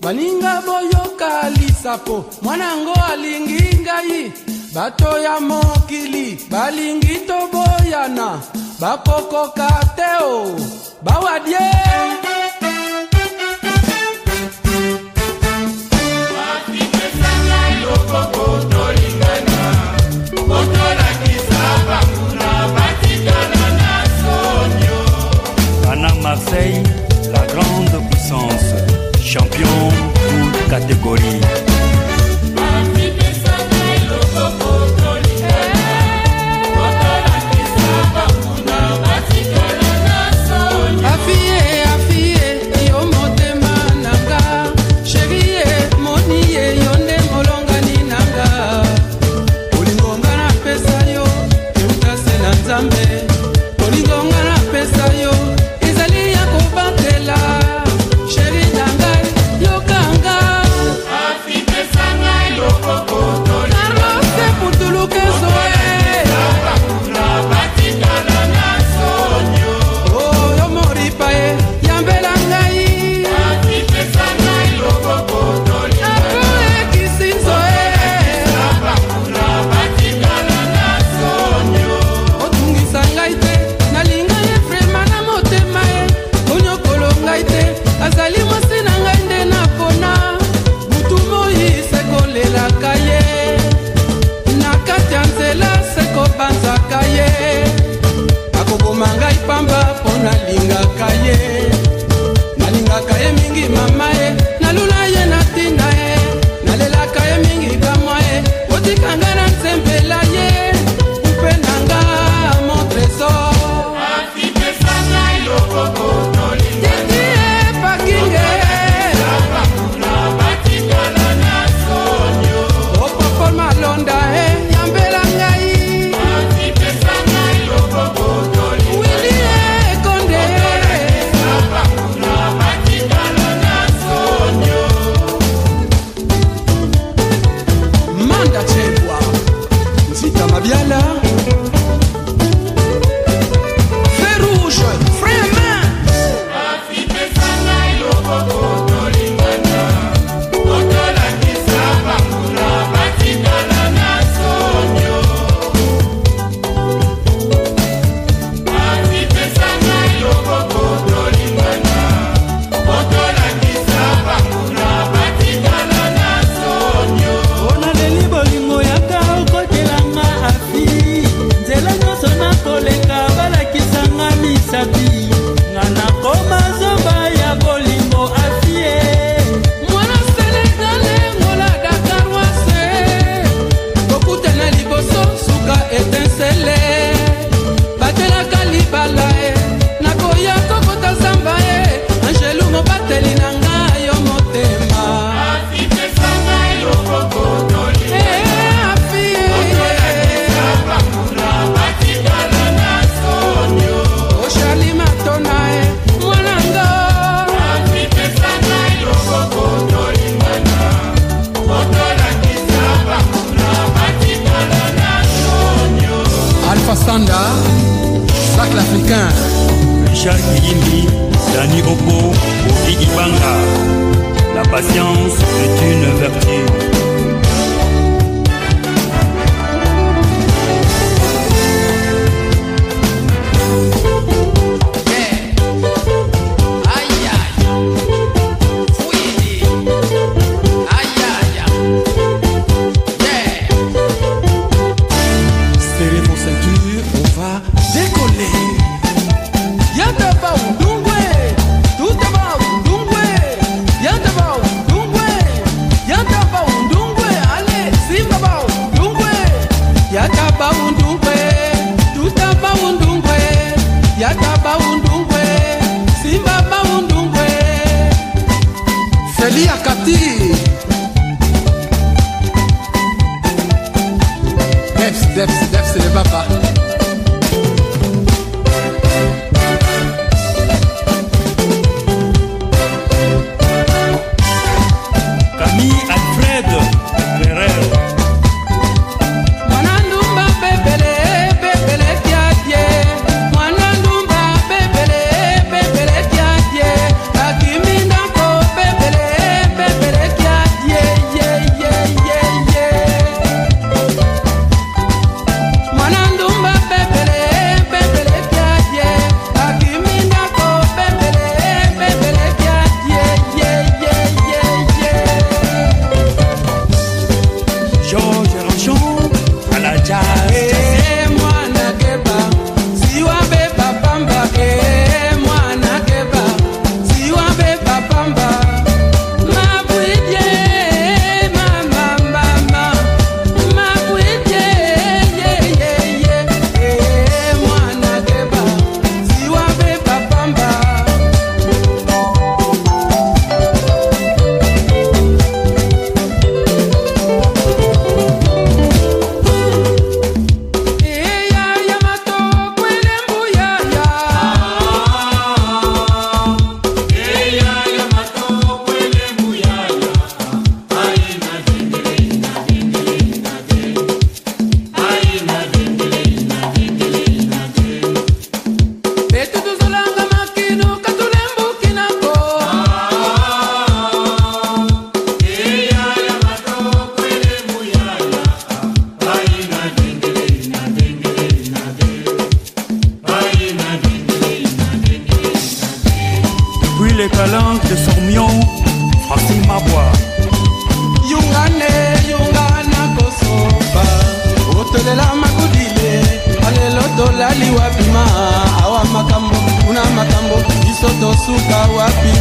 baninga boyoka lisapo mwana yango alingi ngai bato ya mokili balingi toboyana bakokoka te o bawadie Banda, Sac l'Africain, Richard Kiyimbi, Dani Opo, Oki Ibanga. La patience est une eli akati Tauapi